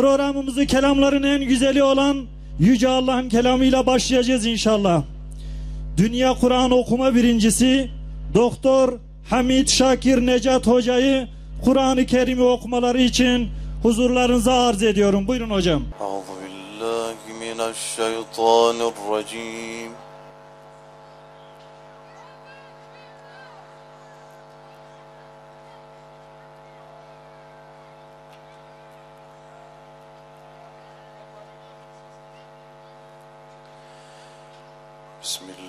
Programımızı kelamların en güzeli olan Yüce Allah'ın kelamıyla başlayacağız inşallah. Dünya Kur'an okuma birincisi Doktor Hamid Şakir Necat Hoca'yı Kur'an-ı Kerim'i okumaları için huzurlarınıza arz ediyorum. Buyurun hocam. Euzubillahimineşşeytanirracim.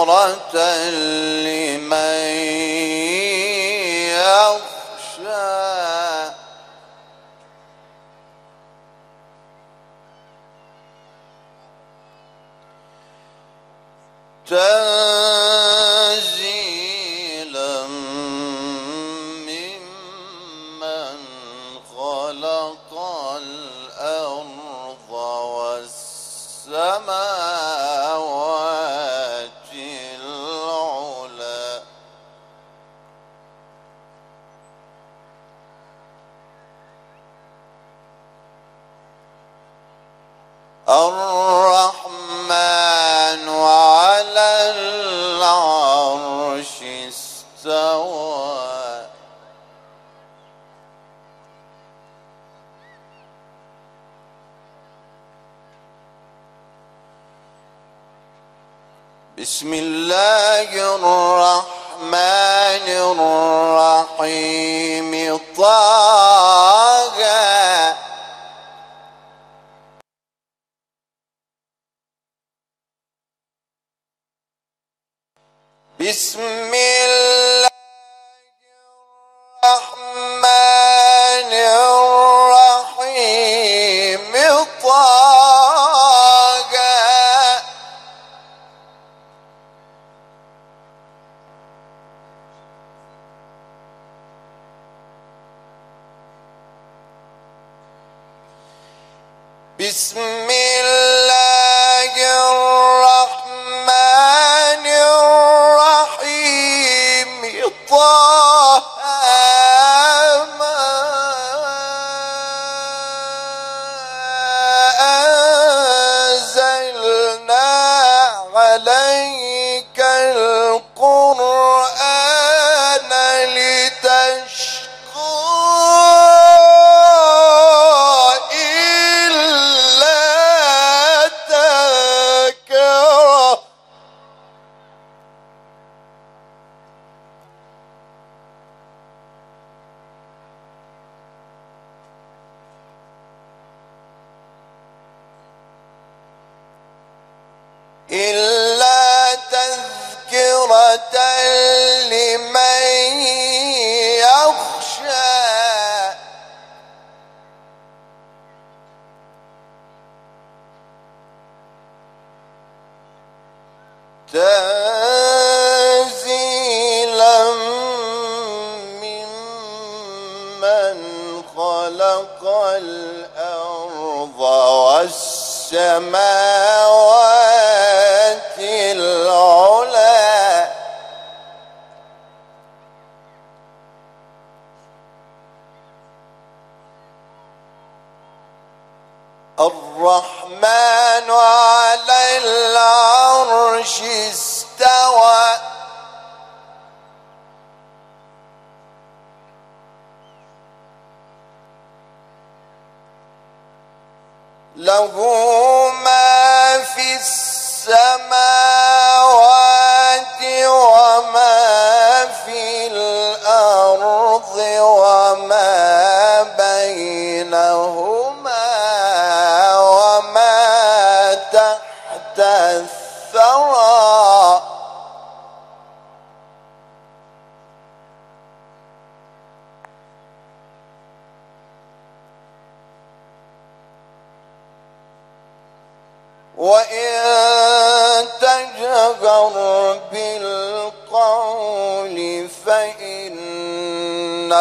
صورة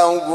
فإنه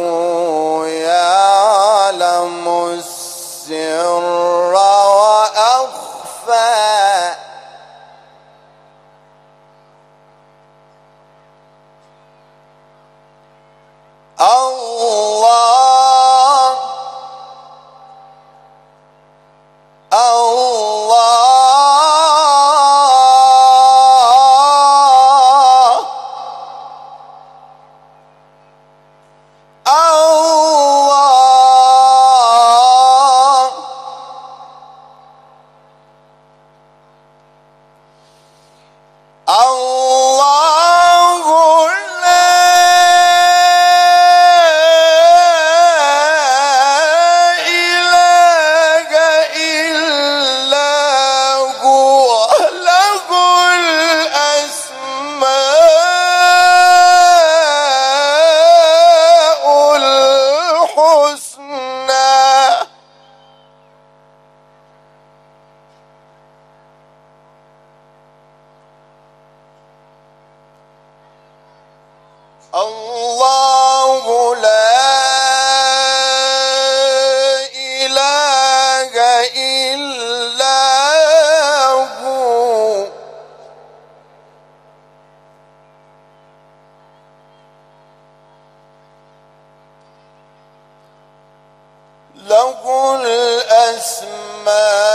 له الأسماء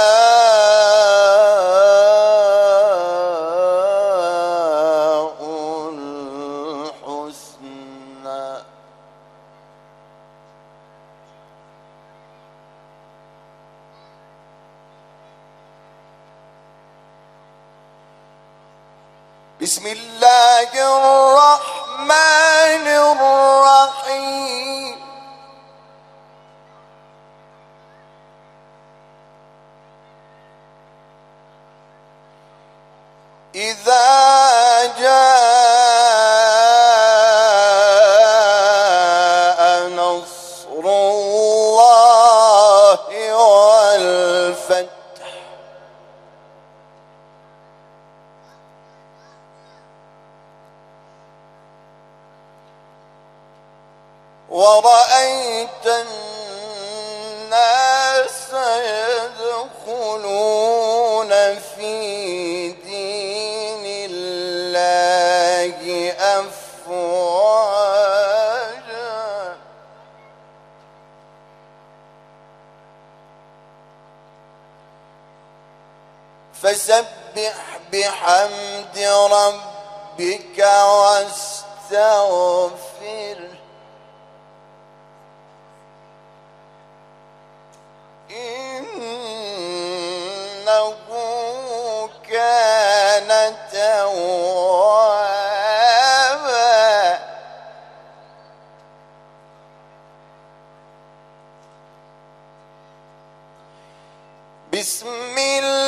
بسم الله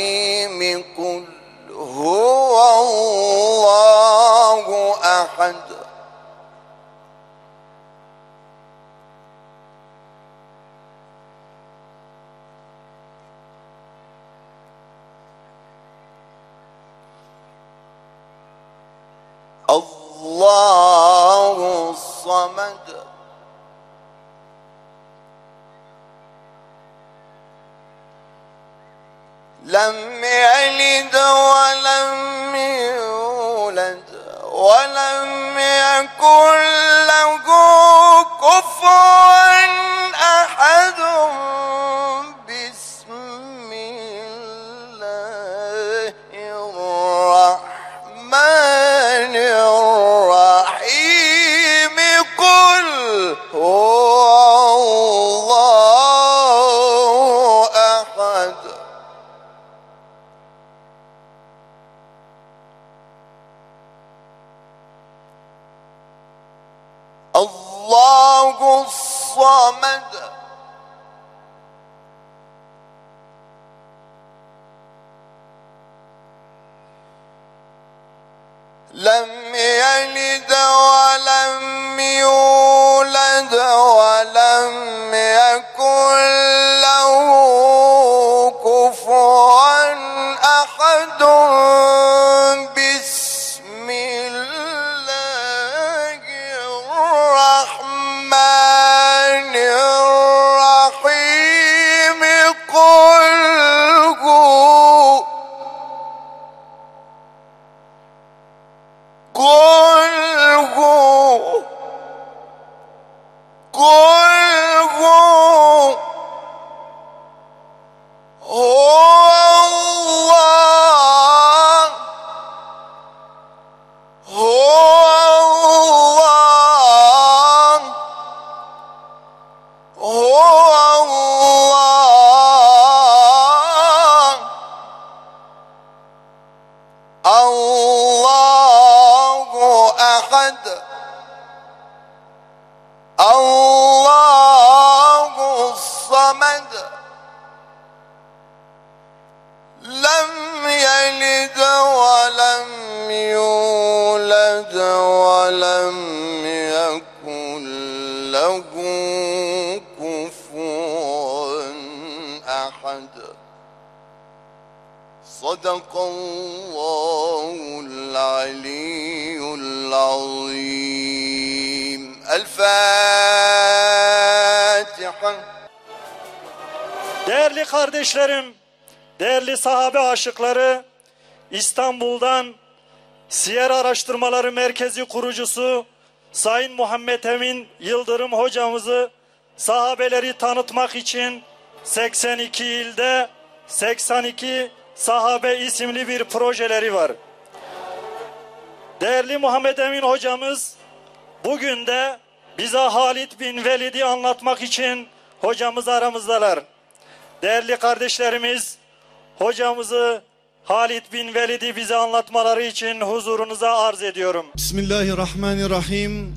ولم لم يلد ولم يولد ولم aşıkları, İstanbul'dan Siyer Araştırmaları Merkezi kurucusu Sayın Muhammed Emin Yıldırım hocamızı sahabeleri tanıtmak için 82 ilde 82 sahabe isimli bir projeleri var. Değerli Muhammed Emin hocamız bugün de bize Halid bin Velid'i anlatmak için hocamız aramızdalar. Değerli kardeşlerimiz, hocamızı Halid bin Velid'i bize anlatmaları için huzurunuza arz ediyorum. Bismillahirrahmanirrahim.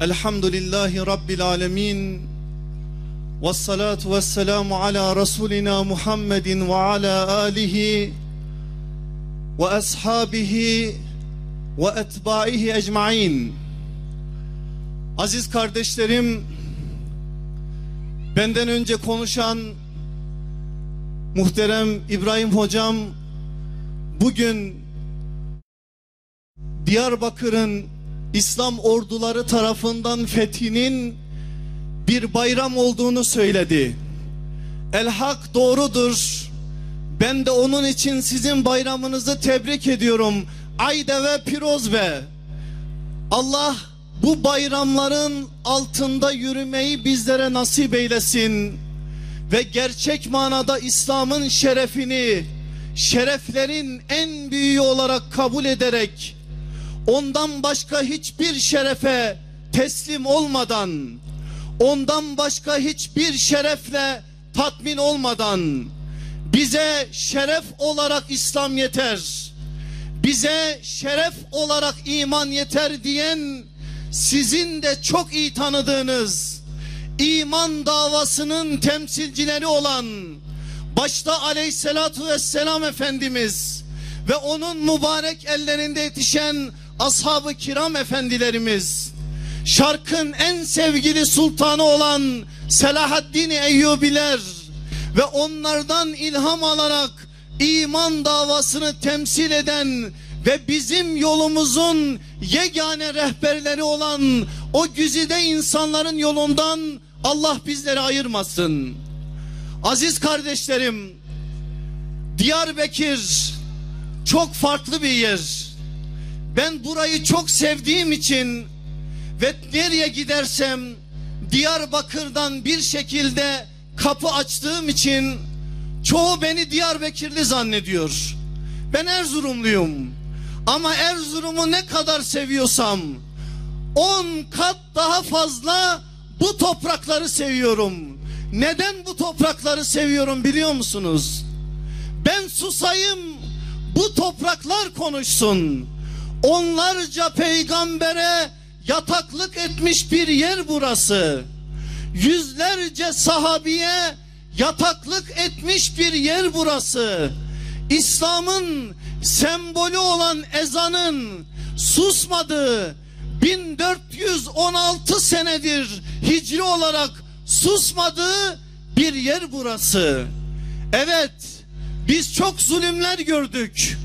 Elhamdülillahi Rabbil alemin. Ve salatu ve selamu ala Resulina Muhammedin ve ala alihi ve ashabihi ve etbaihi ecmain. Aziz kardeşlerim, benden önce konuşan muhterem İbrahim hocam bugün Diyarbakır'ın İslam orduları tarafından fethinin bir bayram olduğunu söyledi. El hak doğrudur. Ben de onun için sizin bayramınızı tebrik ediyorum. Ayde ve Pirozbe. Allah bu bayramların altında yürümeyi bizlere nasip eylesin. Ve gerçek manada İslam'ın şerefini, şereflerin en büyüğü olarak kabul ederek, ondan başka hiçbir şerefe teslim olmadan, ondan başka hiçbir şerefle tatmin olmadan, bize şeref olarak İslam yeter, bize şeref olarak iman yeter diyen sizin de çok iyi tanıdığınız iman davasının temsilcileri olan başta aleyhissalatu vesselam Efendimiz ve onun mübarek ellerinde yetişen ashab-ı kiram efendilerimiz şarkın en sevgili sultanı olan Selahaddin Eyyubiler ve onlardan ilham alarak iman davasını temsil eden ve bizim yolumuzun yegane rehberleri olan o güzide insanların yolundan Allah bizleri ayırmasın. Aziz kardeşlerim, Diyarbakır çok farklı bir yer. Ben burayı çok sevdiğim için ve nereye gidersem Diyarbakır'dan bir şekilde kapı açtığım için çoğu beni Diyarbakırlı zannediyor. Ben Erzurumluyum. Ama Erzurum'u ne kadar seviyorsam 10 kat daha fazla bu toprakları seviyorum. Neden bu toprakları seviyorum biliyor musunuz? Ben susayım bu topraklar konuşsun. Onlarca peygambere yataklık etmiş bir yer burası. Yüzlerce sahabiye yataklık etmiş bir yer burası. İslam'ın sembolü olan ezanın susmadığı 1416 senedir hicri olarak susmadığı bir yer burası. Evet biz çok zulümler gördük.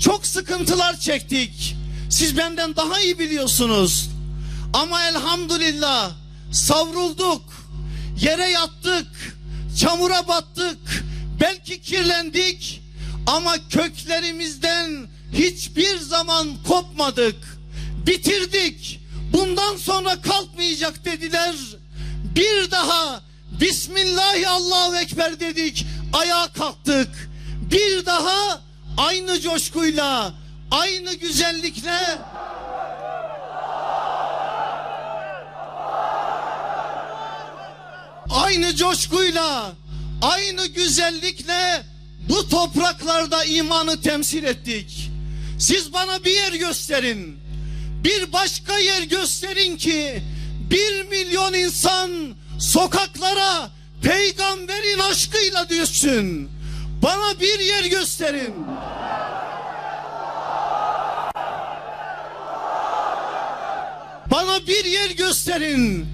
Çok sıkıntılar çektik. Siz benden daha iyi biliyorsunuz. Ama elhamdülillah savrulduk. Yere yattık. Çamura battık. Belki kirlendik. Ama köklerimizden hiçbir zaman kopmadık. Bitirdik. Bundan sonra kalkmayacak dediler. Bir daha Bismillahi Allahu Ekber dedik. Ayağa kalktık. Bir daha aynı coşkuyla, aynı güzellikle aynı coşkuyla, aynı güzellikle bu topraklarda imanı temsil ettik. Siz bana bir yer gösterin. Bir başka yer gösterin ki bir milyon insan sokaklara peygamberin aşkıyla düşsün. Bana bir yer gösterin. Bana bir yer gösterin.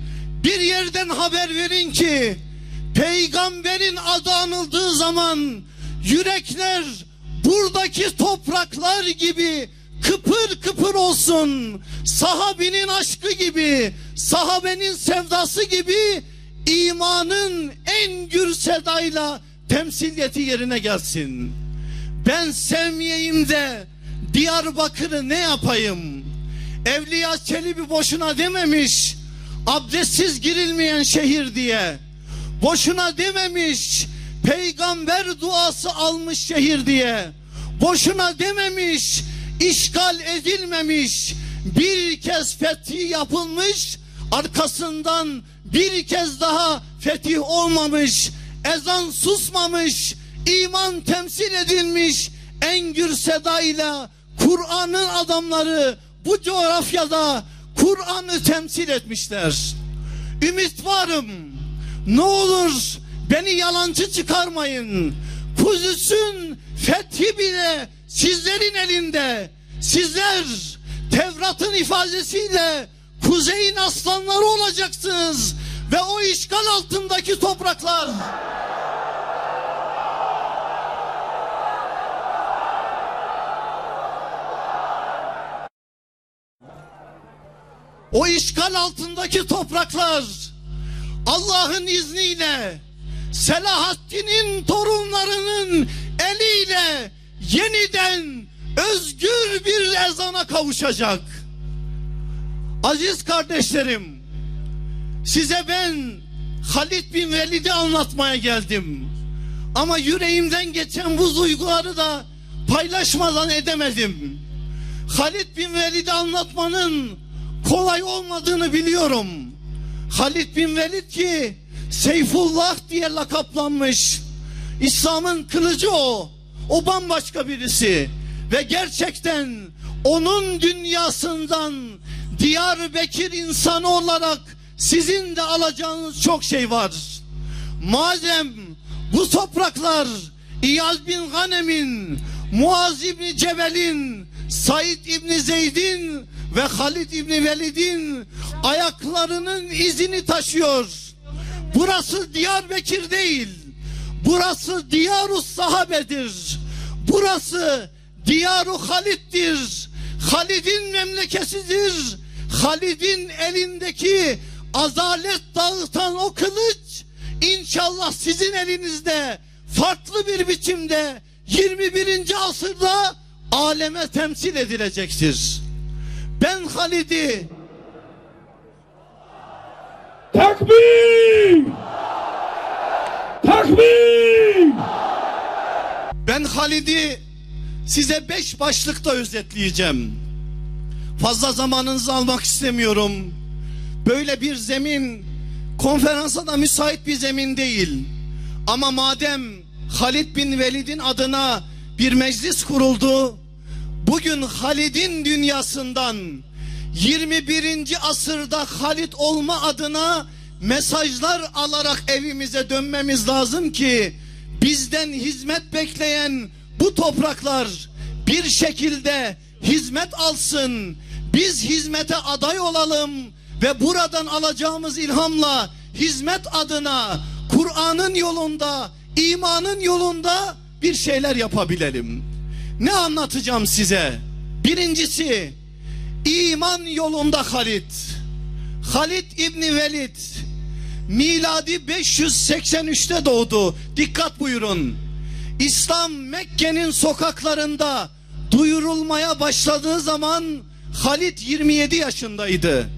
Bir yerden haber verin ki peygamberin adı anıldığı zaman yürekler buradaki topraklar gibi kıpır kıpır olsun. Sahabinin aşkı gibi, sahabenin sevdası gibi imanın en gür sedayla temsiliyeti yerine gelsin. Ben sevmeyeyim de Diyarbakır'ı ne yapayım? Evliya Çelebi boşuna dememiş abdestsiz girilmeyen şehir diye. Boşuna dememiş peygamber duası almış şehir diye. Boşuna dememiş işgal edilmemiş bir kez fethi yapılmış arkasından bir kez daha fetih olmamış ezan susmamış iman temsil edilmiş en gür sedayla Kur'an'ın adamları bu coğrafyada Kur'an'ı temsil etmişler. Ümit varım. Ne olur beni yalancı çıkarmayın. Kudüs'ün fethi bile sizlerin elinde. Sizler Tevrat'ın ifadesiyle kuzeyin aslanları olacaksınız. Ve o işgal altındaki topraklar o işgal altındaki topraklar Allah'ın izniyle Selahaddin'in torunlarının eliyle yeniden özgür bir ezana kavuşacak. Aziz kardeşlerim, size ben Halid bin Velid'i anlatmaya geldim. Ama yüreğimden geçen bu duyguları da paylaşmadan edemedim. Halid bin Velid'i anlatmanın kolay olmadığını biliyorum. Halid bin Velid ki Seyfullah diye lakaplanmış. İslam'ın kılıcı o. O bambaşka birisi. Ve gerçekten onun dünyasından Diyarbakır insanı olarak sizin de alacağınız çok şey var. Madem bu topraklar İyaz bin Ghanem'in, Muaz İbni Cebel'in, Said İbni Zeyd'in ve Halid İbni Velid'in ayaklarının izini taşıyor. Burası Diyarbakır değil. Burası Diyarus Sahabedir. Burası Diyaru Halid'dir. Halid'in memlekesidir. Halid'in elindeki azalet dağıtan o kılıç inşallah sizin elinizde farklı bir biçimde 21. asırda aleme temsil edilecektir. Ben Halid'i Takbir! Takbir! Ben Halid'i size beş başlıkta özetleyeceğim. Fazla zamanınızı almak istemiyorum. Böyle bir zemin konferansa da müsait bir zemin değil. Ama madem Halid bin Velid'in adına bir meclis kuruldu, bugün Halid'in dünyasından 21. asırda Halid olma adına mesajlar alarak evimize dönmemiz lazım ki bizden hizmet bekleyen bu topraklar bir şekilde hizmet alsın. Biz hizmete aday olalım ve buradan alacağımız ilhamla hizmet adına Kur'an'ın yolunda, imanın yolunda bir şeyler yapabilelim. Ne anlatacağım size? Birincisi iman yolunda Halid. Halid İbni Velid miladi 583'te doğdu. Dikkat buyurun. İslam Mekke'nin sokaklarında duyurulmaya başladığı zaman Halid 27 yaşındaydı.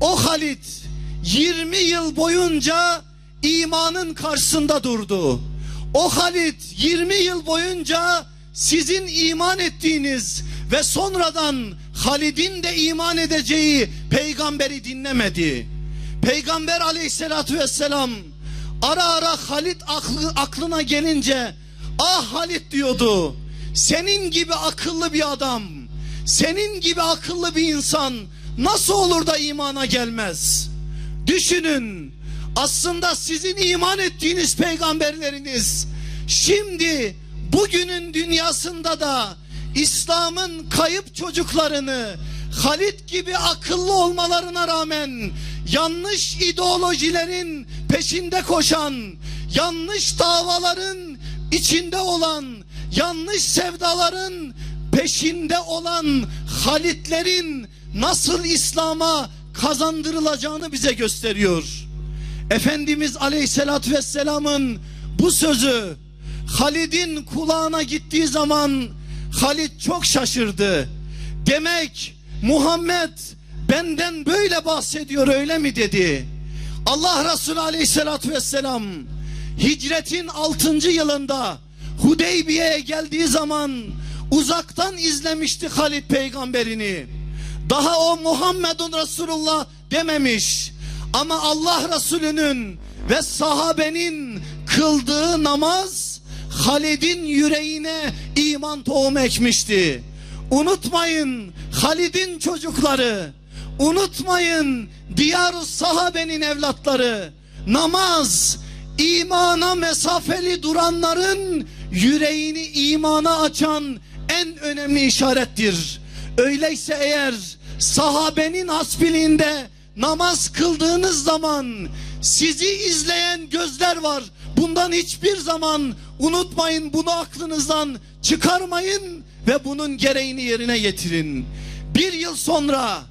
O Halid 20 yıl boyunca imanın karşısında durdu. O Halid 20 yıl boyunca sizin iman ettiğiniz ve sonradan Halid'in de iman edeceği peygamberi dinlemedi. Peygamber aleyhissalatü vesselam ara ara Halid aklı, aklına gelince ah Halid diyordu. Senin gibi akıllı bir adam, senin gibi akıllı bir insan nasıl olur da imana gelmez? Düşünün aslında sizin iman ettiğiniz peygamberleriniz şimdi bugünün dünyasında da İslam'ın kayıp çocuklarını Halit gibi akıllı olmalarına rağmen yanlış ideolojilerin peşinde koşan, yanlış davaların içinde olan, yanlış sevdaların peşinde olan Halitlerin nasıl İslam'a kazandırılacağını bize gösteriyor. Efendimiz Aleyhisselatü Vesselam'ın bu sözü Halid'in kulağına gittiği zaman Halid çok şaşırdı. Demek Muhammed benden böyle bahsediyor öyle mi dedi. Allah Resulü Aleyhisselatü Vesselam hicretin 6. yılında Hudeybiye'ye geldiği zaman uzaktan izlemişti Halid peygamberini. Daha o Muhammedun Resulullah dememiş. Ama Allah Resulü'nün ve sahabenin kıldığı namaz Halid'in yüreğine iman tohumu ekmişti. Unutmayın Halid'in çocukları, unutmayın Diyarus sahabenin evlatları. Namaz imana mesafeli duranların yüreğini imana açan en önemli işarettir. Öyleyse eğer sahabenin hasbiliğinde namaz kıldığınız zaman sizi izleyen gözler var. Bundan hiçbir zaman unutmayın bunu aklınızdan çıkarmayın ve bunun gereğini yerine getirin. Bir yıl sonra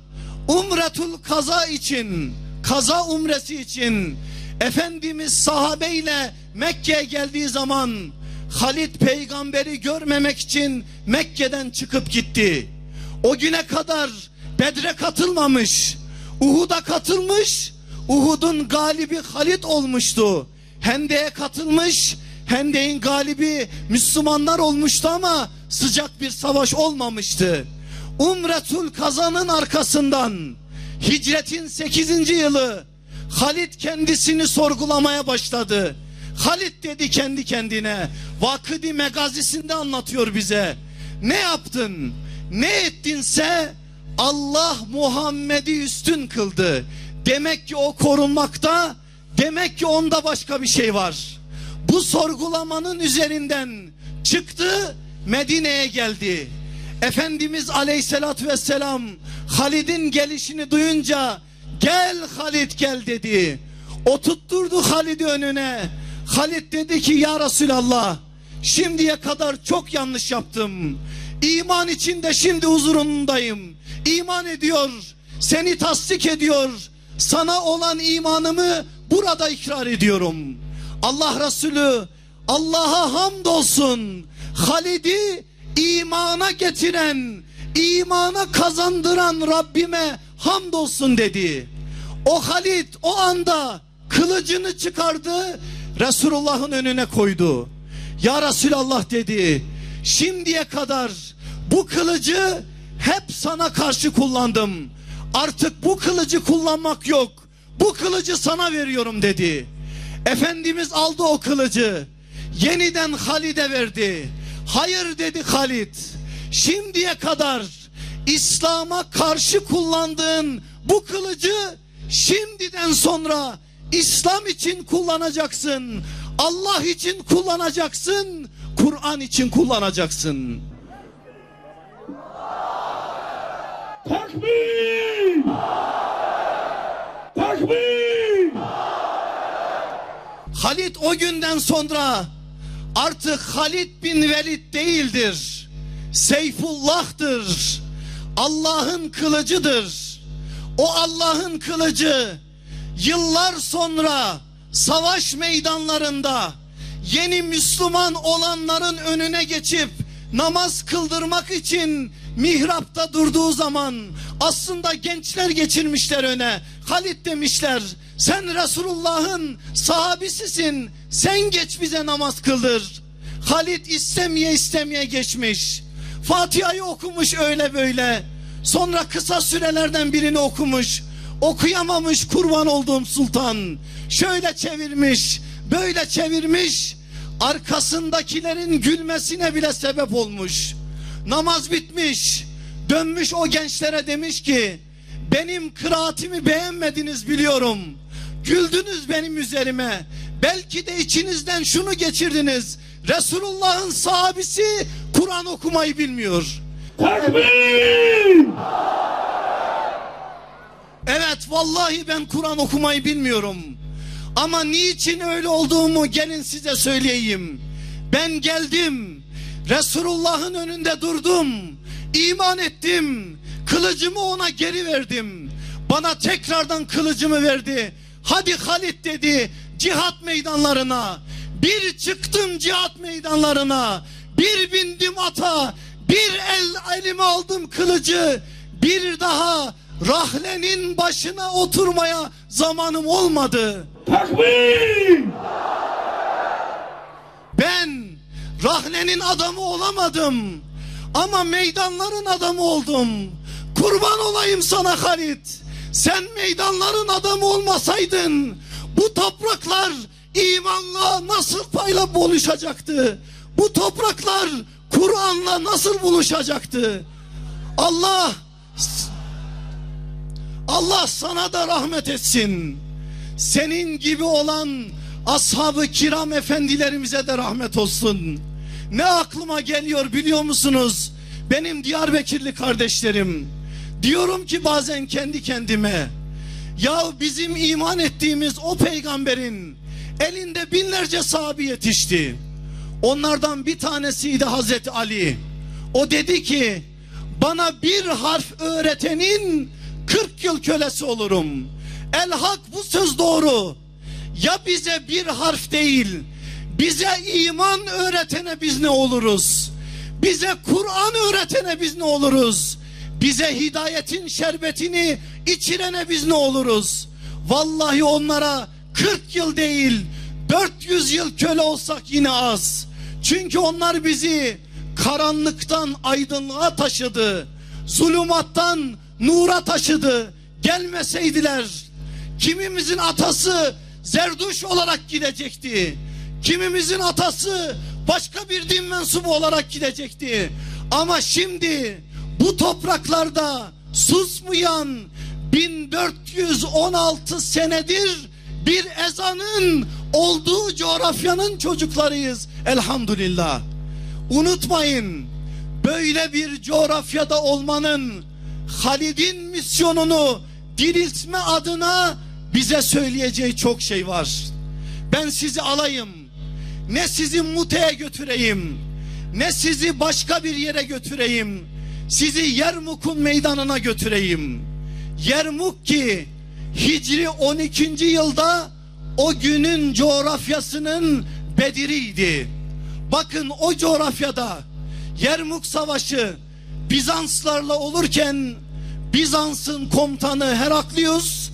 Umretul kaza için, kaza umresi için Efendimiz sahabeyle Mekke'ye geldiği zaman Halit peygamberi görmemek için Mekke'den çıkıp gitti. O güne kadar Bedre katılmamış, Uhud'a katılmış, Uhud'un galibi Halit olmuştu. Hendek'e katılmış, Hendek'in galibi Müslümanlar olmuştu ama sıcak bir savaş olmamıştı. Umretul Kazan'ın arkasından hicretin 8. yılı Halit kendisini sorgulamaya başladı. Halit dedi kendi kendine. Vakıdi Megazisi'nde anlatıyor bize. Ne yaptın? Ne ettinse Allah Muhammed'i üstün kıldı. Demek ki o korunmakta, demek ki onda başka bir şey var. Bu sorgulamanın üzerinden çıktı, Medine'ye geldi. Efendimiz Aleyhisselatü Vesselam Halid'in gelişini duyunca gel Halid gel dedi. O tutturdu Halid'i önüne. Halid dedi ki ya Resulallah şimdiye kadar çok yanlış yaptım. İman içinde şimdi huzurundayım. İman ediyor, seni tasdik ediyor. Sana olan imanımı burada ikrar ediyorum. Allah Resulü Allah'a hamdolsun. Halid'i imana getiren, imana kazandıran Rabbime hamdolsun dedi. O Halid o anda kılıcını çıkardı, Resulullah'ın önüne koydu. Ya Resulallah dedi, şimdiye kadar bu kılıcı hep sana karşı kullandım. Artık bu kılıcı kullanmak yok. Bu kılıcı sana veriyorum dedi. Efendimiz aldı o kılıcı. Yeniden Halid'e verdi. Hayır dedi Halid. Şimdiye kadar İslam'a karşı kullandığın bu kılıcı şimdiden sonra İslam için kullanacaksın. Allah için kullanacaksın. Kur'an için kullanacaksın. Takbir! Takbir! Halid o günden sonra artık Halid bin Velid değildir. Seyfullah'tır. Allah'ın kılıcıdır. O Allah'ın kılıcı yıllar sonra savaş meydanlarında yeni Müslüman olanların önüne geçip namaz kıldırmak için mihrapta durduğu zaman aslında gençler geçirmişler öne. Halit demişler sen Resulullah'ın sahabisisin sen geç bize namaz kıldır. Halit istemeye istemeye geçmiş. Fatiha'yı okumuş öyle böyle. Sonra kısa sürelerden birini okumuş. Okuyamamış kurban olduğum sultan. Şöyle çevirmiş, böyle çevirmiş. Arkasındakilerin gülmesine bile sebep olmuş. Namaz bitmiş. Dönmüş o gençlere demiş ki benim kıraatimi beğenmediniz biliyorum. Güldünüz benim üzerime. Belki de içinizden şunu geçirdiniz. Resulullah'ın sahabisi Kur'an okumayı bilmiyor. Evet vallahi ben Kur'an okumayı bilmiyorum. Ama niçin öyle olduğumu gelin size söyleyeyim. Ben geldim. Resulullah'ın önünde durdum. iman ettim. Kılıcımı ona geri verdim. Bana tekrardan kılıcımı verdi. Hadi Halit dedi cihat meydanlarına. Bir çıktım cihat meydanlarına. Bir bindim ata. Bir el elime aldım kılıcı. Bir daha rahlenin başına oturmaya zamanım olmadı. Takbir! Ben rahlenin adamı olamadım. Ama meydanların adamı oldum. Kurban olayım sana Halit. Sen meydanların adamı olmasaydın bu topraklar imanla nasıl payla buluşacaktı? Bu topraklar Kur'an'la nasıl buluşacaktı? Allah Allah sana da rahmet etsin. Senin gibi olan ashab-ı kiram efendilerimize de rahmet olsun. Ne aklıma geliyor biliyor musunuz? Benim Diyarbakırlı kardeşlerim. Diyorum ki bazen kendi kendime. Ya bizim iman ettiğimiz o peygamberin elinde binlerce sahabi yetişti. Onlardan bir tanesiydi Hazreti Ali. O dedi ki bana bir harf öğretenin 40 yıl kölesi olurum. El hak bu söz doğru. Ya bize bir harf değil, bize iman öğretene biz ne oluruz? Bize Kur'an öğretene biz ne oluruz? Bize hidayetin şerbetini içirene biz ne oluruz? Vallahi onlara 40 yıl değil 400 yıl köle olsak yine az. Çünkü onlar bizi karanlıktan aydınlığa taşıdı. Zulümattan nura taşıdı. Gelmeseydiler kimimizin atası Zerduş olarak gidecekti. Kimimizin atası başka bir din mensubu olarak gidecekti. Ama şimdi bu topraklarda susmayan 1416 senedir bir ezanın olduğu coğrafyanın çocuklarıyız elhamdülillah. Unutmayın böyle bir coğrafyada olmanın Halid'in misyonunu diriltme adına bize söyleyeceği çok şey var. Ben sizi alayım. Ne sizi Mute'ye götüreyim. Ne sizi başka bir yere götüreyim. Sizi Yermuk'un meydanına götüreyim. Yermuk ki Hicri 12. yılda o günün coğrafyasının Bediriydi. Bakın o coğrafyada Yermuk Savaşı Bizanslarla olurken Bizans'ın komutanı Heraklius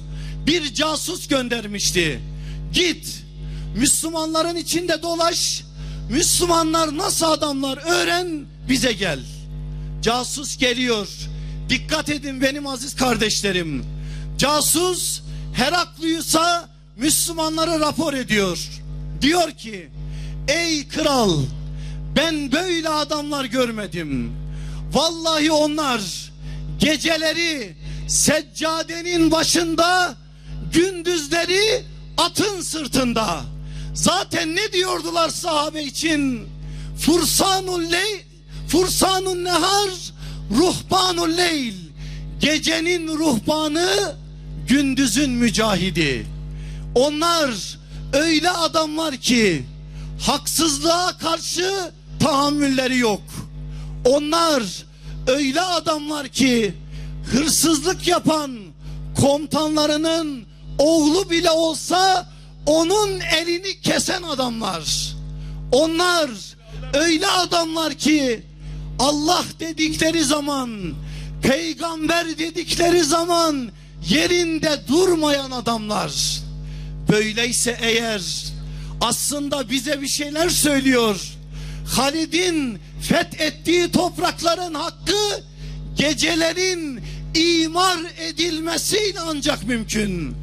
bir casus göndermişti. Git Müslümanların içinde dolaş. Müslümanlar nasıl adamlar öğren bize gel. Casus geliyor. Dikkat edin benim aziz kardeşlerim. Casus Heraklius'a Müslümanları rapor ediyor. Diyor ki ey kral ben böyle adamlar görmedim. Vallahi onlar geceleri seccadenin başında gündüzleri atın sırtında. Zaten ne diyordular sahabe için? Fursanul leyl, fursanun nehar, ruhbanul leyl. Gecenin ruhbanı, gündüzün mücahidi. Onlar öyle adamlar ki haksızlığa karşı tahammülleri yok. Onlar öyle adamlar ki hırsızlık yapan komutanlarının oğlu bile olsa onun elini kesen adamlar. Onlar öyle adamlar ki Allah dedikleri zaman, peygamber dedikleri zaman yerinde durmayan adamlar. Böyleyse eğer aslında bize bir şeyler söylüyor. Halid'in fethettiği toprakların hakkı gecelerin imar edilmesiyle ancak mümkün.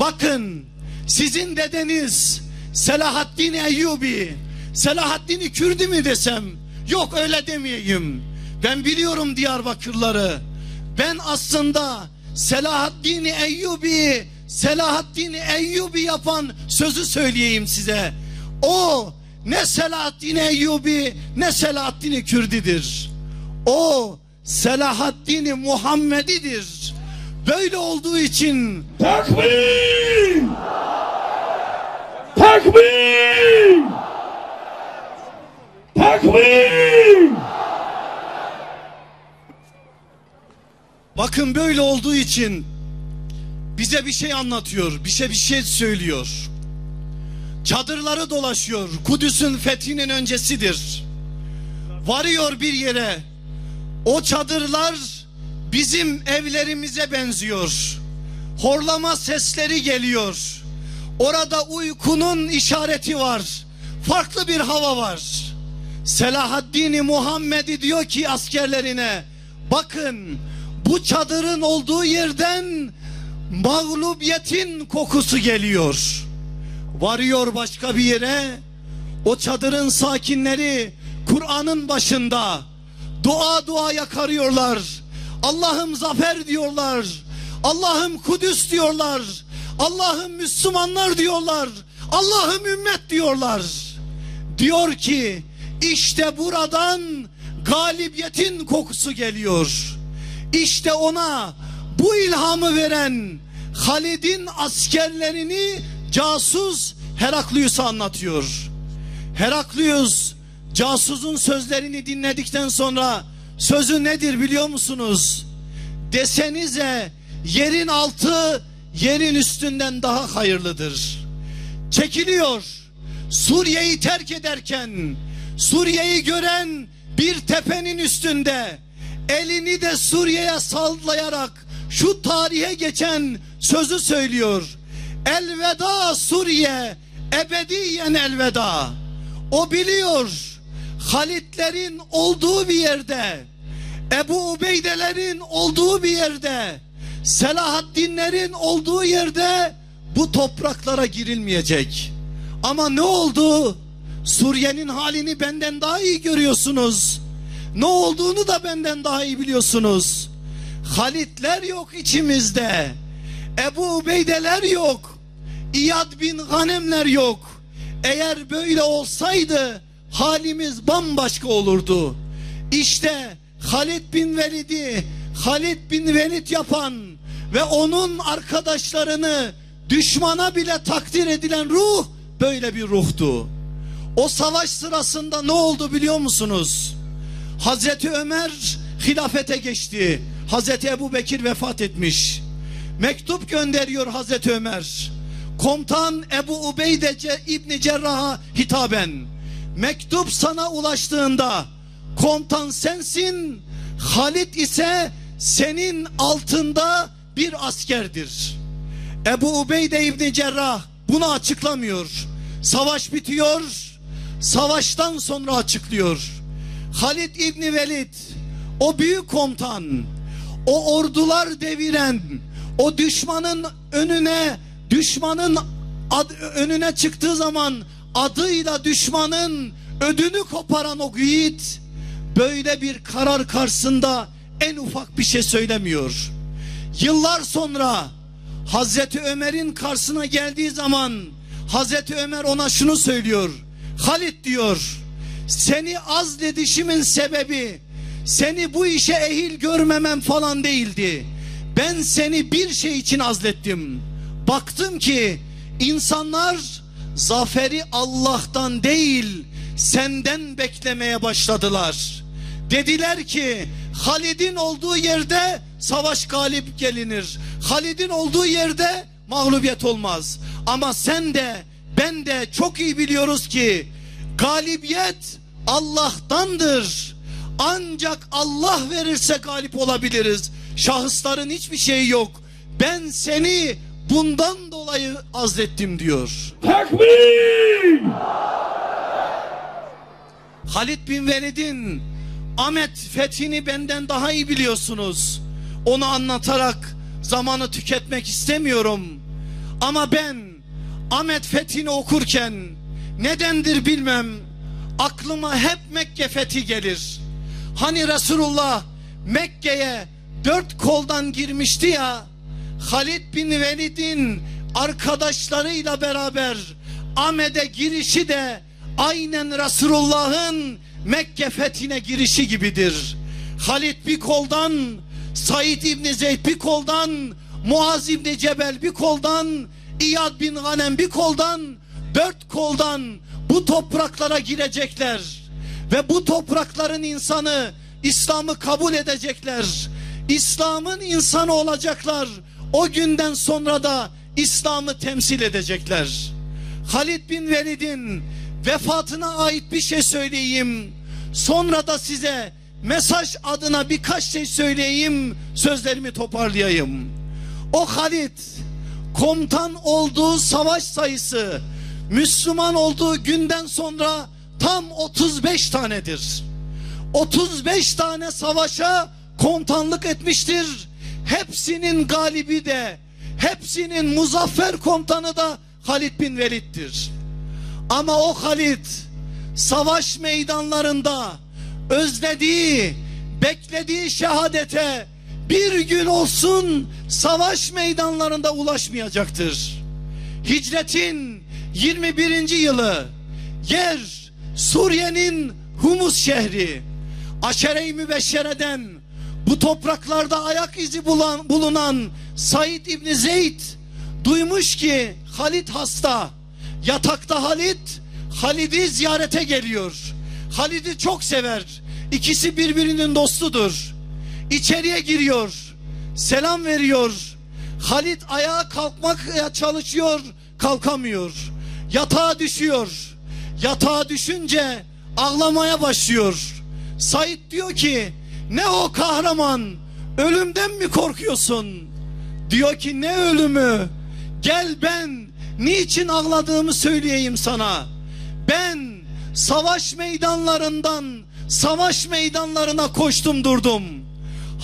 Bakın sizin dedeniz Selahaddin Eyyubi, Selahaddin Kürdi mi desem? Yok öyle demeyeyim. Ben biliyorum Diyarbakırları. Ben aslında Selahaddin Eyyubi, Selahaddin Eyyubi yapan sözü söyleyeyim size. O ne Selahaddin Eyyubi ne Selahaddin Kürdidir. O Selahaddin Muhammedidir. Böyle olduğu için Takbir! Takbir! Takbir! bakın böyle olduğu için bize bir şey anlatıyor, bize bir şey söylüyor. Çadırları dolaşıyor. Kudüs'ün fethinin öncesidir. Varıyor bir yere. O çadırlar bizim evlerimize benziyor. Horlama sesleri geliyor. Orada uykunun işareti var. Farklı bir hava var. Selahaddin Muhammed'i diyor ki askerlerine bakın bu çadırın olduğu yerden mağlubiyetin kokusu geliyor. Varıyor başka bir yere o çadırın sakinleri Kur'an'ın başında dua dua yakarıyorlar. Allah'ım zafer diyorlar. Allah'ım Kudüs diyorlar. Allah'ım Müslümanlar diyorlar. Allah'ım ümmet diyorlar. Diyor ki işte buradan galibiyetin kokusu geliyor. İşte ona bu ilhamı veren Halid'in askerlerini casus Heraklius'a anlatıyor. Heraklius casusun sözlerini dinledikten sonra sözü nedir biliyor musunuz? Desenize yerin altı yerin üstünden daha hayırlıdır. Çekiliyor. Suriye'yi terk ederken Suriye'yi gören bir tepenin üstünde elini de Suriye'ye sallayarak şu tarihe geçen sözü söylüyor. Elveda Suriye ebediyen elveda. O biliyor Halitlerin olduğu bir yerde Ebu Ubeydelerin olduğu bir yerde Selahaddinlerin olduğu yerde bu topraklara girilmeyecek. Ama ne oldu? Suriye'nin halini benden daha iyi görüyorsunuz. Ne olduğunu da benden daha iyi biliyorsunuz. Halitler yok içimizde. Ebu Ubeydeler yok. İyad bin Ghanemler yok. Eğer böyle olsaydı halimiz bambaşka olurdu. İşte Halid bin Velid'i Halid bin Velid yapan ve onun arkadaşlarını düşmana bile takdir edilen ruh böyle bir ruhtu. O savaş sırasında ne oldu biliyor musunuz? Hazreti Ömer hilafete geçti. Hazreti Ebu Bekir vefat etmiş. Mektup gönderiyor Hazreti Ömer. Komutan Ebu Ubeydece İbni Cerrah'a hitaben. Mektup sana ulaştığında komutan sensin, Halit ise senin altında bir askerdir. Ebu Ubeyde İbni Cerrah bunu açıklamıyor. Savaş bitiyor. Savaştan sonra açıklıyor. Halid İbni Velid o büyük komutan o ordular deviren o düşmanın önüne düşmanın ad- önüne çıktığı zaman adıyla düşmanın ödünü koparan o yiğit böyle bir karar karşısında en ufak bir şey söylemiyor. Yıllar sonra Hazreti Ömer'in karşısına geldiği zaman Hazreti Ömer ona şunu söylüyor. Halit diyor. Seni azledişimin sebebi seni bu işe ehil görmemem falan değildi. Ben seni bir şey için azlettim. Baktım ki insanlar zaferi Allah'tan değil senden beklemeye başladılar. Dediler ki Halid'in olduğu yerde savaş galip gelinir. Halid'in olduğu yerde mağlubiyet olmaz. Ama sen de ben de çok iyi biliyoruz ki galibiyet Allah'tandır. Ancak Allah verirse galip olabiliriz. Şahısların hiçbir şeyi yok. Ben seni bundan dolayı azlettim diyor. Takbir! Halid bin Velid'in Ahmet fethini benden daha iyi biliyorsunuz. Onu anlatarak zamanı tüketmek istemiyorum. Ama ben Ahmet fethini okurken nedendir bilmem aklıma hep Mekke fethi gelir. Hani Resulullah Mekke'ye dört koldan girmişti ya Halid bin Velid'in arkadaşlarıyla beraber Ahmet'e girişi de aynen Resulullah'ın Mekke fethine girişi gibidir. Halid bir koldan, Said İbni Zeyd bir koldan, Muaz İbni Cebel bir koldan, İyad bin Ghanem bir koldan, dört koldan bu topraklara girecekler. Ve bu toprakların insanı İslam'ı kabul edecekler. İslam'ın insanı olacaklar. O günden sonra da İslam'ı temsil edecekler. Halid bin Velid'in vefatına ait bir şey söyleyeyim. Sonra da size mesaj adına birkaç şey söyleyeyim. Sözlerimi toparlayayım. O Halid komutan olduğu savaş sayısı Müslüman olduğu günden sonra tam 35 tanedir. 35 tane savaşa komutanlık etmiştir. Hepsinin galibi de, hepsinin muzaffer komutanı da Halid bin Velid'dir. Ama o Halid savaş meydanlarında özlediği, beklediği şehadete bir gün olsun savaş meydanlarında ulaşmayacaktır. Hicretin 21. yılı yer Suriye'nin Humus şehri Aşere-i Mübeşşere'den bu topraklarda ayak izi bulan, bulunan Said İbni Zeyd duymuş ki Halit hasta. Yatakta Halit, Halid'i ziyarete geliyor. Halid'i çok sever. İkisi birbirinin dostudur. İçeriye giriyor. Selam veriyor. Halit ayağa kalkmaya çalışıyor, kalkamıyor. Yatağa düşüyor. Yatağa düşünce ağlamaya başlıyor. Said diyor ki ne o kahraman ölümden mi korkuyorsun? Diyor ki ne ölümü? Gel ben niçin ağladığımı söyleyeyim sana. Ben savaş meydanlarından savaş meydanlarına koştum durdum.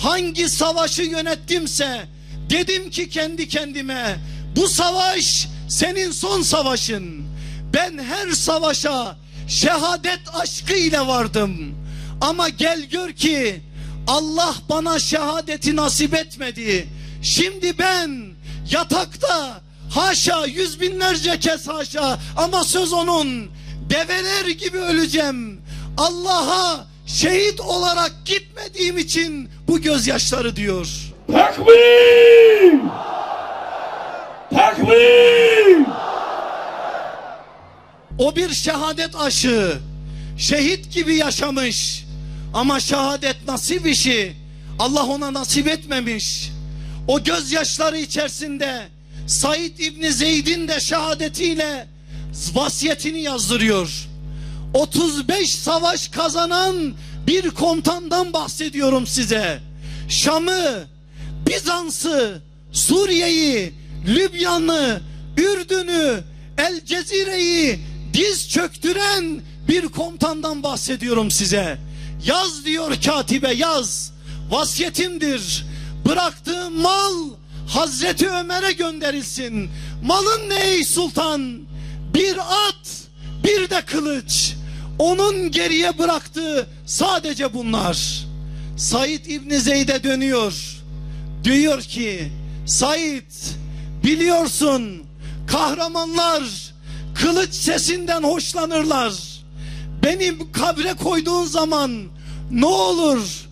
Hangi savaşı yönettimse dedim ki kendi kendime bu savaş senin son savaşın. Ben her savaşa şehadet aşkı ile vardım. Ama gel gör ki Allah bana şehadeti nasip etmedi. Şimdi ben yatakta haşa yüz binlerce kez haşa ama söz onun develer gibi öleceğim. Allah'a şehit olarak gitmediğim için bu gözyaşları diyor. Takbir! Takbir! O bir şehadet aşığı. Şehit gibi yaşamış. Ama şehadet nasip işi. Allah ona nasip etmemiş. O gözyaşları içerisinde Said İbni Zeyd'in de şehadetiyle vasiyetini yazdırıyor. 35 savaş kazanan bir komutandan bahsediyorum size. Şam'ı, Bizans'ı, Suriye'yi, Lübyan'ı, Ürdün'ü, El Cezire'yi diz çöktüren bir komutandan bahsediyorum size. Yaz diyor katibe yaz. Vasiyetimdir. Bıraktığım mal Hazreti Ömer'e gönderilsin. Malın ne ey sultan? Bir at, bir de kılıç. Onun geriye bıraktığı sadece bunlar. Said İbni Zeyd'e dönüyor. Diyor ki Said biliyorsun kahramanlar kılıç sesinden hoşlanırlar. Benim kabre koyduğun zaman ne olur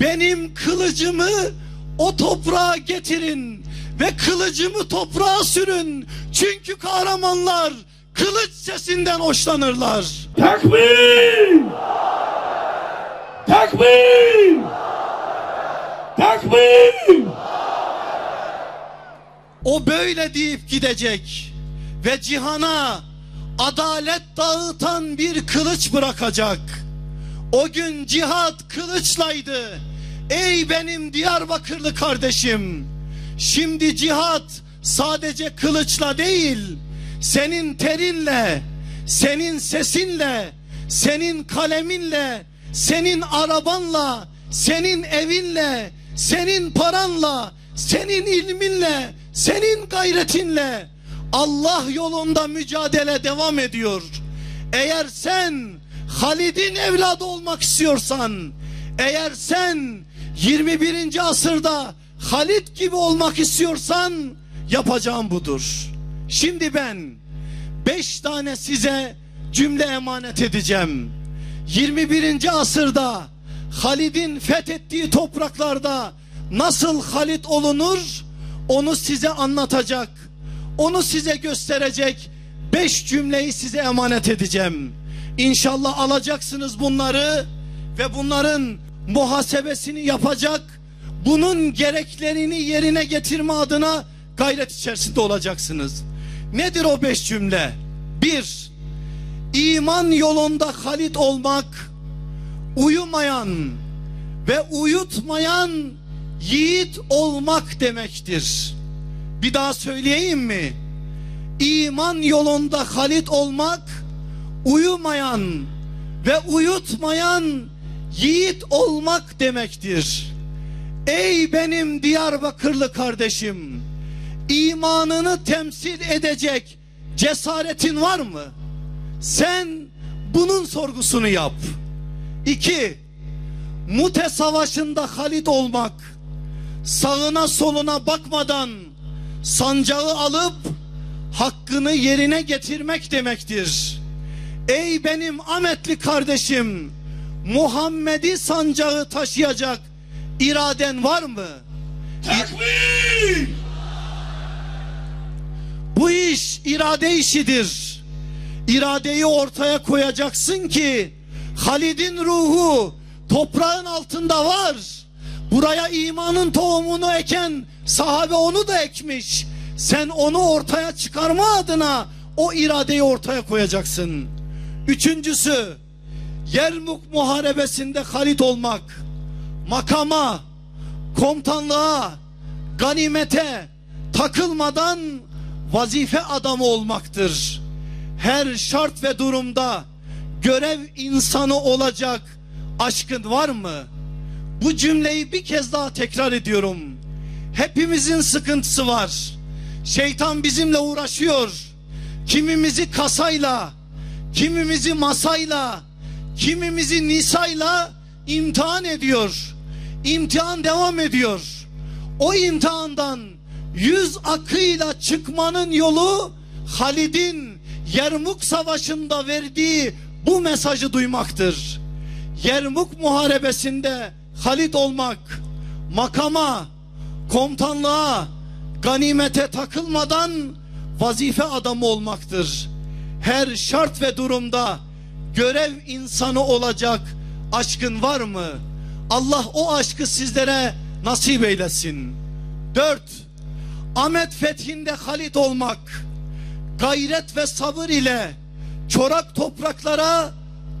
benim kılıcımı o toprağa getirin ve kılıcımı toprağa sürün. Çünkü kahramanlar kılıç sesinden hoşlanırlar. Takbir! Takbir! Takbir! O böyle deyip gidecek ve cihana adalet dağıtan bir kılıç bırakacak. O gün cihat kılıçlaydı. Ey benim Diyarbakırlı kardeşim. Şimdi cihat sadece kılıçla değil, senin terinle, senin sesinle, senin kaleminle, senin arabanla, senin evinle, senin paranla, senin ilminle, senin gayretinle Allah yolunda mücadele devam ediyor. Eğer sen Halid'in evladı olmak istiyorsan, eğer sen 21. asırda Halid gibi olmak istiyorsan yapacağım budur. Şimdi ben beş tane size cümle emanet edeceğim. 21. asırda Halid'in fethettiği topraklarda nasıl Halid olunur onu size anlatacak. Onu size gösterecek beş cümleyi size emanet edeceğim. İnşallah alacaksınız bunları ve bunların muhasebesini yapacak. Bunun gereklerini yerine getirme adına gayret içerisinde olacaksınız. Nedir o beş cümle? Bir, iman yolunda halit olmak, uyumayan ve uyutmayan yiğit olmak demektir. Bir daha söyleyeyim mi? İman yolunda halit olmak, uyumayan ve uyutmayan yiğit olmak demektir. Ey benim Diyarbakırlı kardeşim, imanını temsil edecek cesaretin var mı? Sen bunun sorgusunu yap. İki, Mute Savaşı'nda halit olmak, sağına soluna bakmadan sancağı alıp hakkını yerine getirmek demektir. Ey benim Ahmetli kardeşim, Muhammed'i sancağı taşıyacak iraden var mı? Takbir! Bu iş irade işidir. İradeyi ortaya koyacaksın ki Halid'in ruhu toprağın altında var. Buraya imanın tohumunu eken Sahabe onu da ekmiş. Sen onu ortaya çıkarma adına o iradeyi ortaya koyacaksın. Üçüncüsü Yermuk muharebesinde halit olmak. Makama, komutanlığa, ganimete takılmadan vazife adamı olmaktır. Her şart ve durumda görev insanı olacak aşkın var mı? Bu cümleyi bir kez daha tekrar ediyorum. Hepimizin sıkıntısı var. Şeytan bizimle uğraşıyor. Kimimizi kasayla, kimimizi masayla, kimimizi nisayla imtihan ediyor. İmtihan devam ediyor. O imtihandan yüz akıyla çıkmanın yolu Halid'in Yermuk Savaşı'nda verdiği bu mesajı duymaktır. Yermuk muharebesinde Halid olmak, makama, komutanlığa, ganimete takılmadan vazife adamı olmaktır. Her şart ve durumda görev insanı olacak aşkın var mı? Allah o aşkı sizlere nasip eylesin. Dört, Ahmet fethinde halit olmak, gayret ve sabır ile çorak topraklara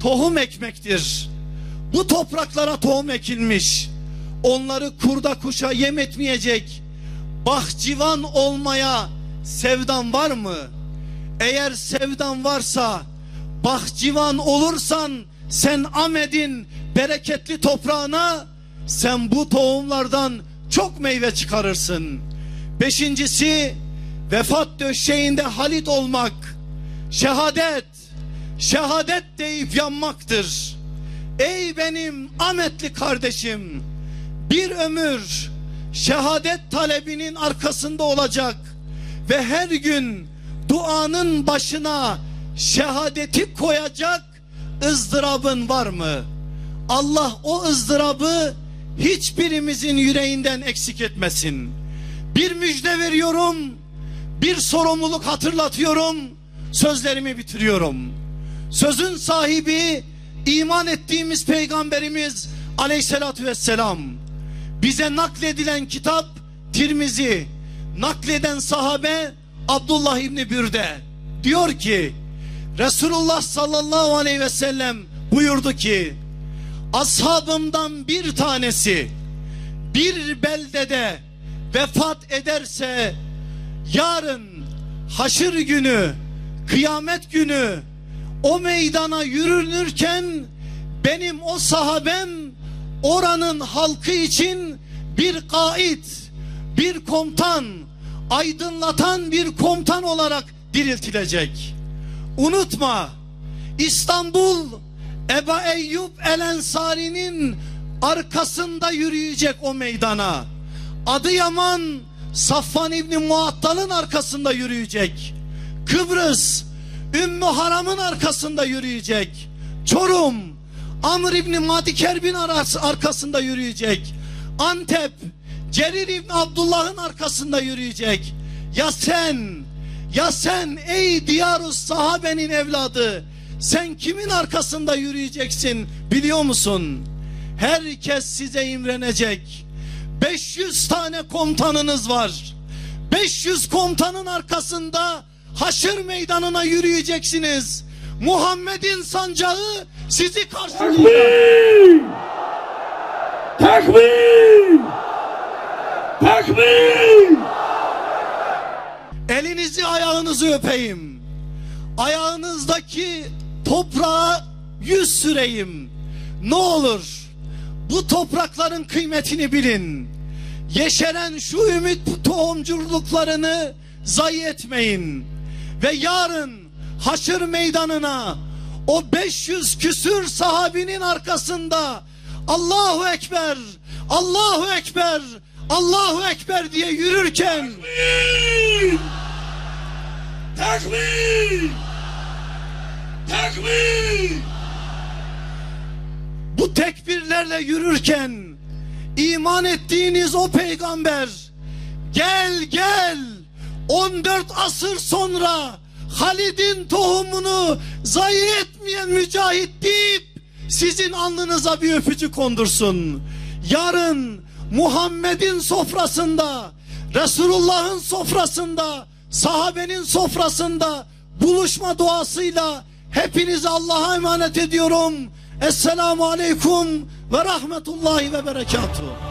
tohum ekmektir. Bu topraklara tohum ekilmiş. Onları kurda kuşa yem etmeyecek. Bahçıvan olmaya sevdan var mı? Eğer sevdan varsa bahçıvan olursan sen Ahmet'in bereketli toprağına sen bu tohumlardan çok meyve çıkarırsın. Beşincisi vefat döşeğinde halit olmak. Şehadet, şehadet deyip yanmaktır. Ey benim Ahmetli kardeşim, bir ömür şehadet talebinin arkasında olacak ve her gün duanın başına şehadeti koyacak ızdırabın var mı? Allah o ızdırabı hiçbirimizin yüreğinden eksik etmesin. Bir müjde veriyorum, bir sorumluluk hatırlatıyorum, sözlerimi bitiriyorum. Sözün sahibi iman ettiğimiz peygamberimiz aleyhissalatü vesselam. Bize nakledilen kitap Tirmizi, nakleden sahabe Abdullah İbni Bürde. Diyor ki Resulullah sallallahu aleyhi ve sellem buyurdu ki ashabımdan bir tanesi bir beldede vefat ederse yarın haşır günü kıyamet günü o meydana yürünürken benim o sahabem oranın halkı için bir kaid bir komutan aydınlatan bir komutan olarak diriltilecek. Unutma İstanbul Eba Eyyub El Ensari'nin arkasında yürüyecek o meydana. Adıyaman Safvan İbni Muattal'ın arkasında yürüyecek. Kıbrıs Ümmü Haram'ın arkasında yürüyecek. Çorum Amr İbni Madikerbin arkasında yürüyecek. Antep Cerir İbni Abdullah'ın arkasında yürüyecek. Ya sen ya sen ey diyarus sahabenin evladı sen kimin arkasında yürüyeceksin biliyor musun? Herkes size imrenecek. 500 tane komutanınız var. 500 komutanın arkasında haşır meydanına yürüyeceksiniz. Muhammed'in sancağı sizi karşılayacak. Takbir! Takbir! Takbir! Elinizi ayağınızı öpeyim. Ayağınızdaki toprağa yüz süreyim. Ne olur bu toprakların kıymetini bilin. Yeşeren şu ümit tohumculuklarını zayi etmeyin. Ve yarın haşır meydanına o 500 küsür sahabinin arkasında Allahu Ekber, Allahu Ekber, Allahu Ekber diye yürürken Takbir! Takbir! bu tekbirlerle yürürken iman ettiğiniz o peygamber gel gel 14 asır sonra Halid'in tohumunu zayi etmeyen mücahit deyip sizin alnınıza bir öpücük kondursun. Yarın Muhammed'in sofrasında Resulullah'ın sofrasında, sahabenin sofrasında buluşma duasıyla hepinizi Allah'a emanet ediyorum. Esselamu Aleyküm ve Rahmetullahi ve Berekatuhu.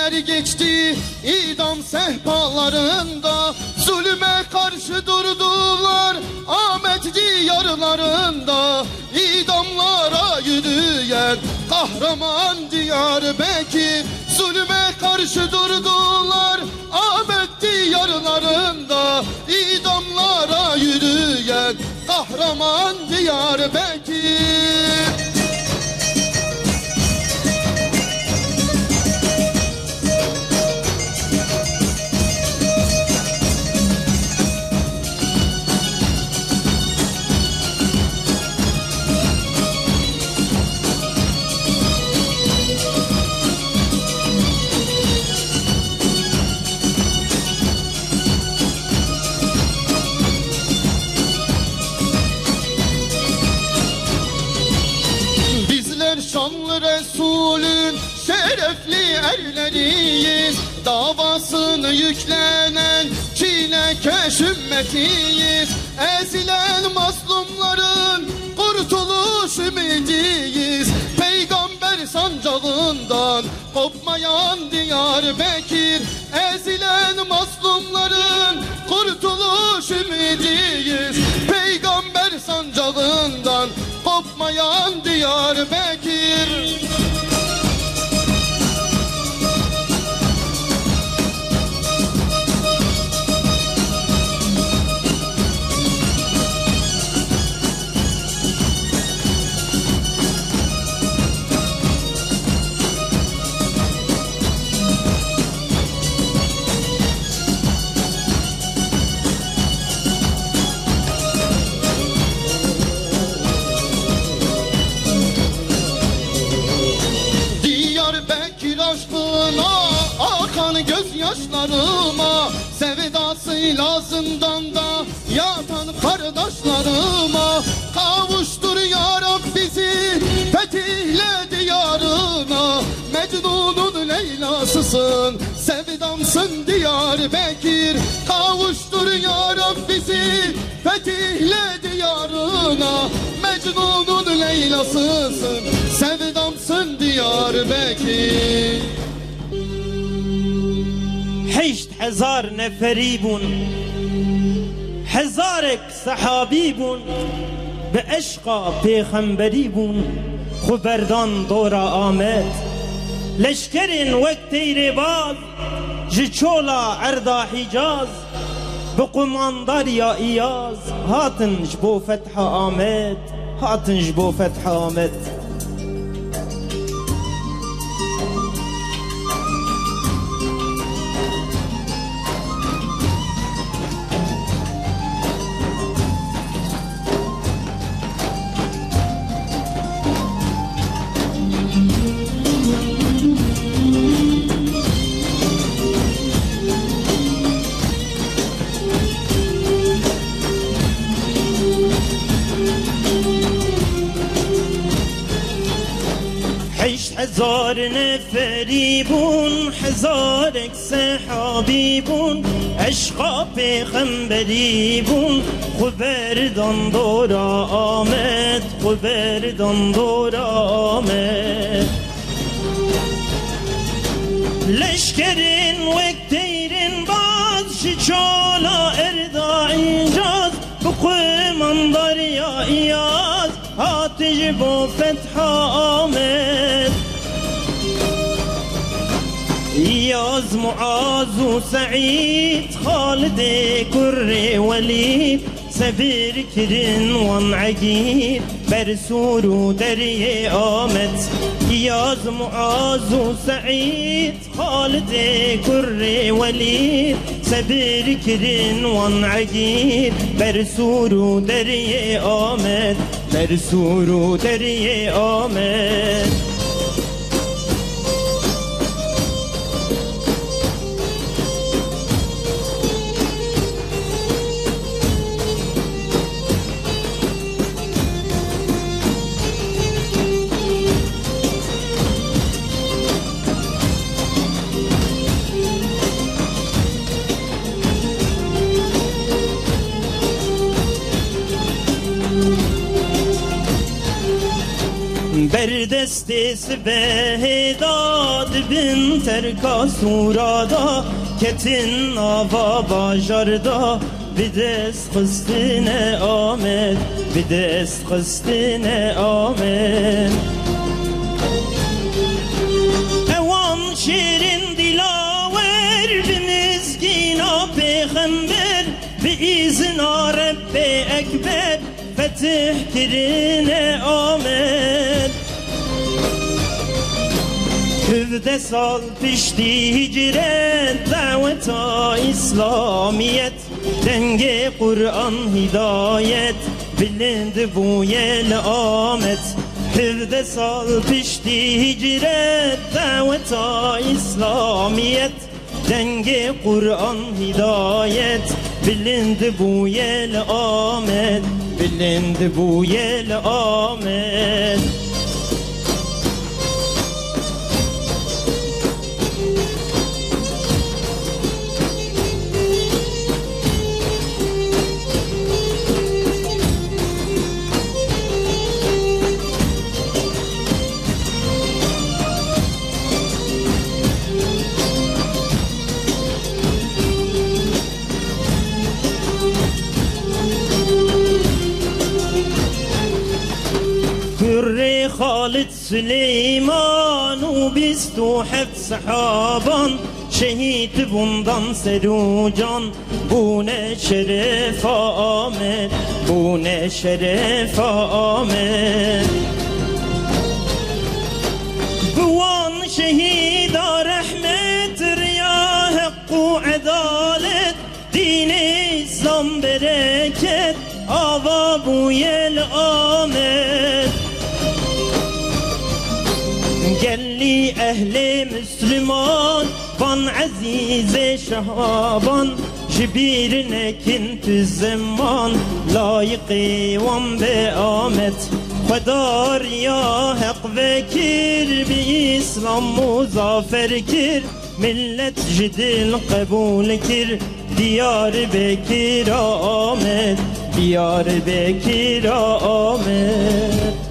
Saitler geçti idam sehpalarında Zulme karşı durdular Ahmet diyarlarında. İdamlara yürüyen kahraman Diyarbakır Zulme karşı durdular Ahmet diyarlarında. İdamlara yürüyen kahraman Diyarbakır yüklenen çilekeş ümmetiyiz. Ezilen mazlumların kurtuluş ümidiyiz. Peygamber sancağından kopmayan Diyarbakır Ezilen mazlumların kurtuluş ümidiyiz. Peygamber sancağından kopmayan Diyarbakır Diyarbakır Sevdasıyla zindanda yatan kardeşlerime Kavuştur ya bizi. Fetihle diyarına Mecnun'un Leyla'sısın. Sevdamsın Diyarbakır. Kavuştur ya bizi. Fetihle diyarına Mecnun'un Leyla'sısın. Sevdamsın Diyarbakır هشت هزار نفری بون هزارک صحابی بون به عشقا پیغمبری بون خو بردان دورا آمد. لشکرین وقت تیره باز جچولا اردا حجاز. بقمان يا إياز هاتن جبو فتح آمد هاتن جبو فتح آمد. حبيب حزارك سحابيب أشقاب خنبريب خبر دندورا آمد خبر دندورا آمد لشکرین وک دیرین باز شی چالا اردا اینجاز بخوی من دریا ایاز آتش با فتح آمد إياز معاذ وسعيد خالد كر وليد سبير كرن وان عقيد برسور ودري آمد. إياز معاذ وسعيد خالد كر وليد سبير كرن وان عقيد برسور ودري آمد. برسور ودري آمد. بردست سبه داد بن ترکا سورادا کتن آوا باجاردا بدست خستین آمد بدست خستین آمد اوان شیرین دلاور بمزگینا پیغمبر بإذن رب أكبر فتح كرين آمد Hüvde sal pişti hicret daveta İslamiyet. Denge Kur'an hidayet. Bilindi bu yel amet. Hüvde sal pişti hicret daveta İslamiyet. Denge Kur'an hidayet. Bilindi bu yel amet. Bilindi bu yel Süleyman o biz hep sahaban Şehit bundan serucan Bu ne şeref amet Bu ne şeref amet Bu an şehida rahmettir ya hakku adalet Dini İslam bereket Ava bu yel ehli Müslüman Van azize şahaban Jibir nekin tü Layıkı van be amet Fedar ya hak vekir Bi İslam muzaffer kir Millet cidil kabul kir Diyar Bekir Ahmet Diyar Bekir Ahmet